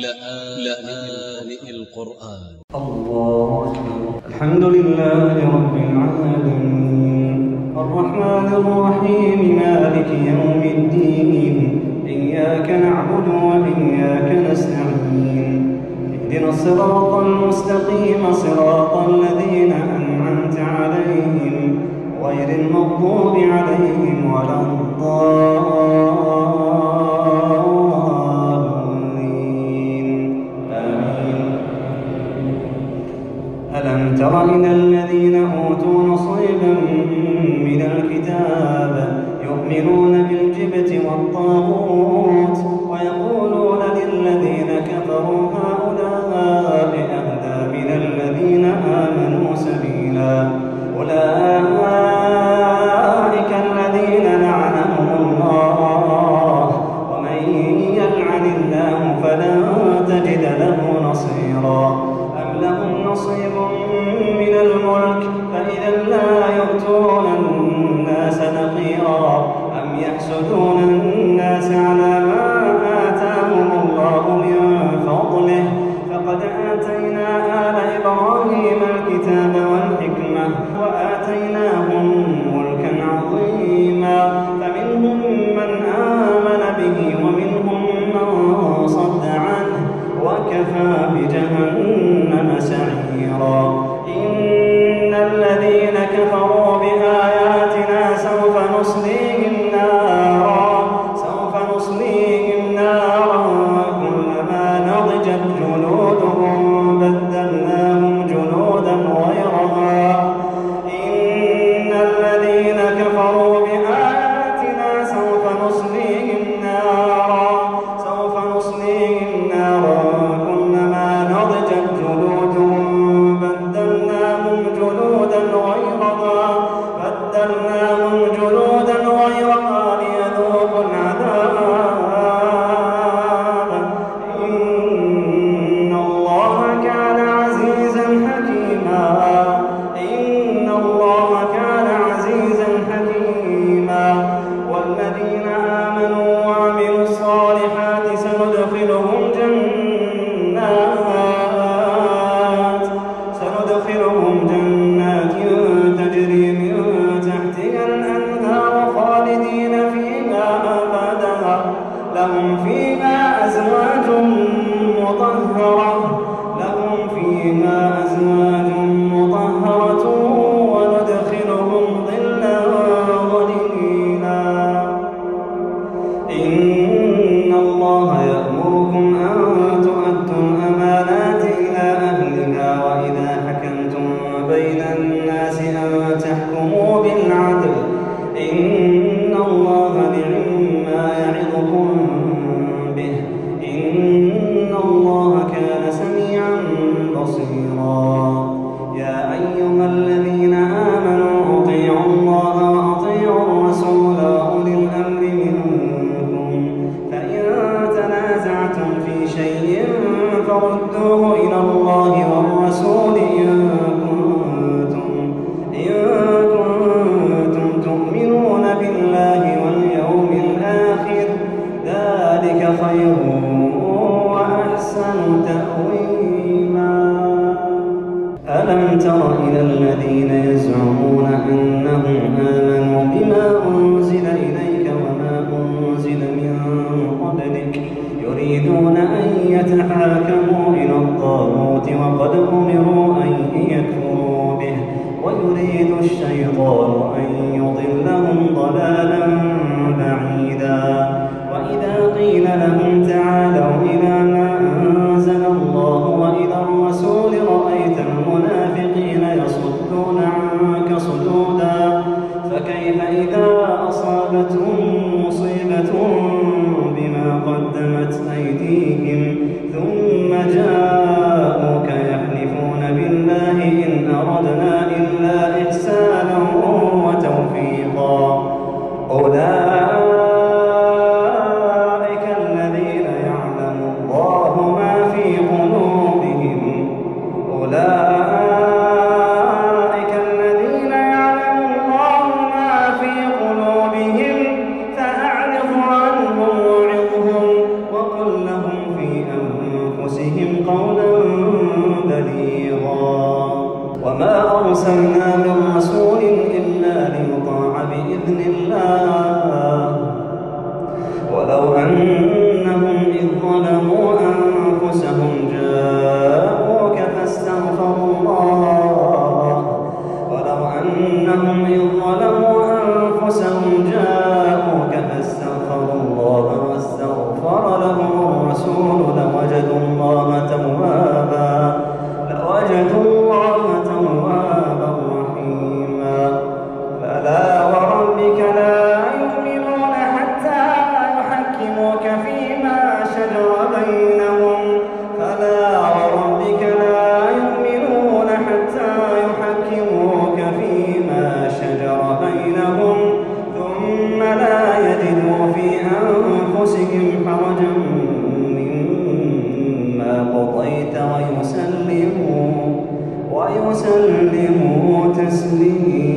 لآن القرآن الله أكبر الحمد لله رب العالمين الرحمن الرحيم. مالك يوم الدين إياك نعبد وإياك نستعين. اهدنا الصراط المستقيم صراط الذين أنعمت عليهم غير المغضوب عليهم ولا الضالين. ألم تر من الذين أوتوا نصيبا من الكتاب يؤمنون بالجبت والطاغوت ويقولون للذين كفروا هؤلاء لا يؤتون حسنهم رحمة أصابتهم مصيبة بما قدمت أيديهم. وسلموا تسليما.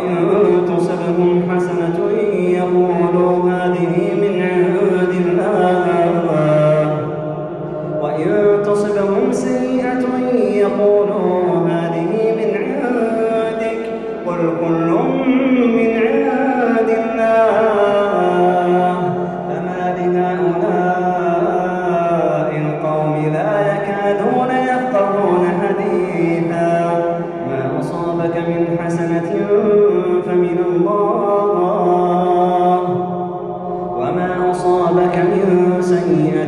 وإن تصبهم حسنة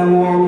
لهم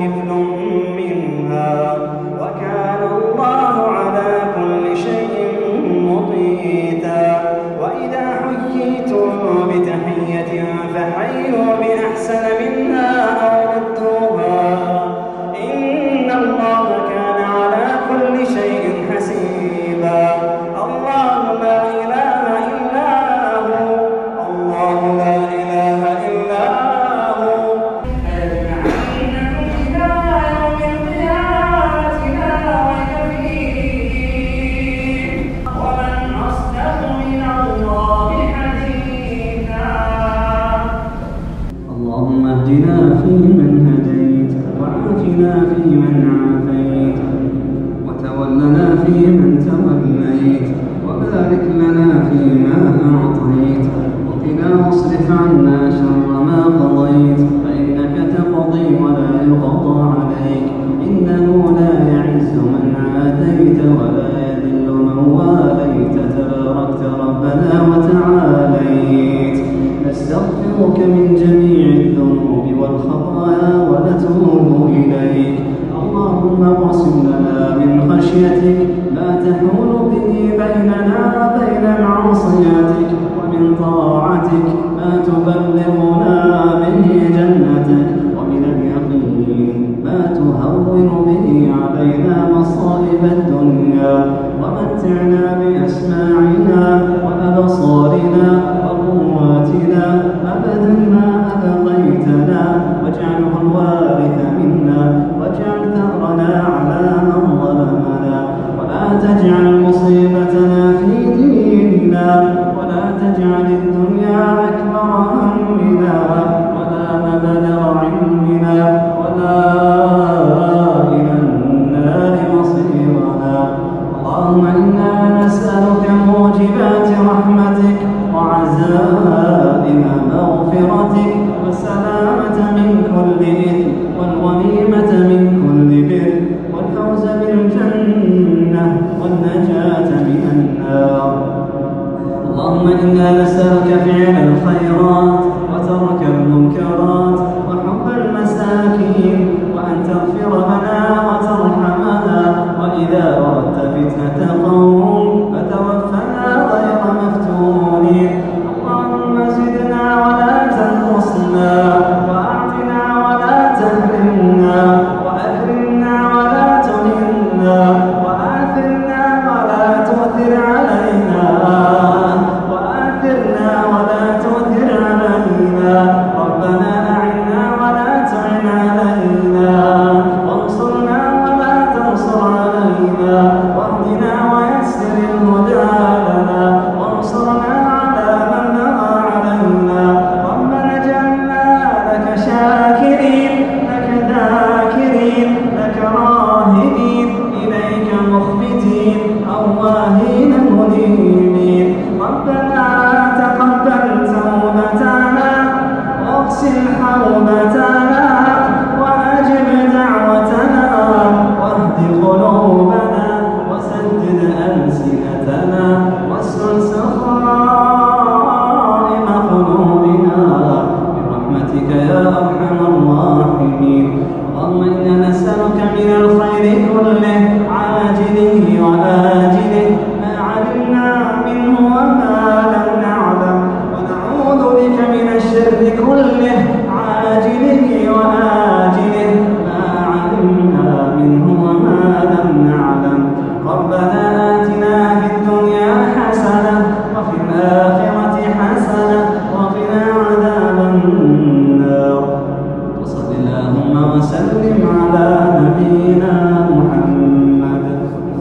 ومتعنا بأسماعنا وأبصارنا وقواتنا أبدا ما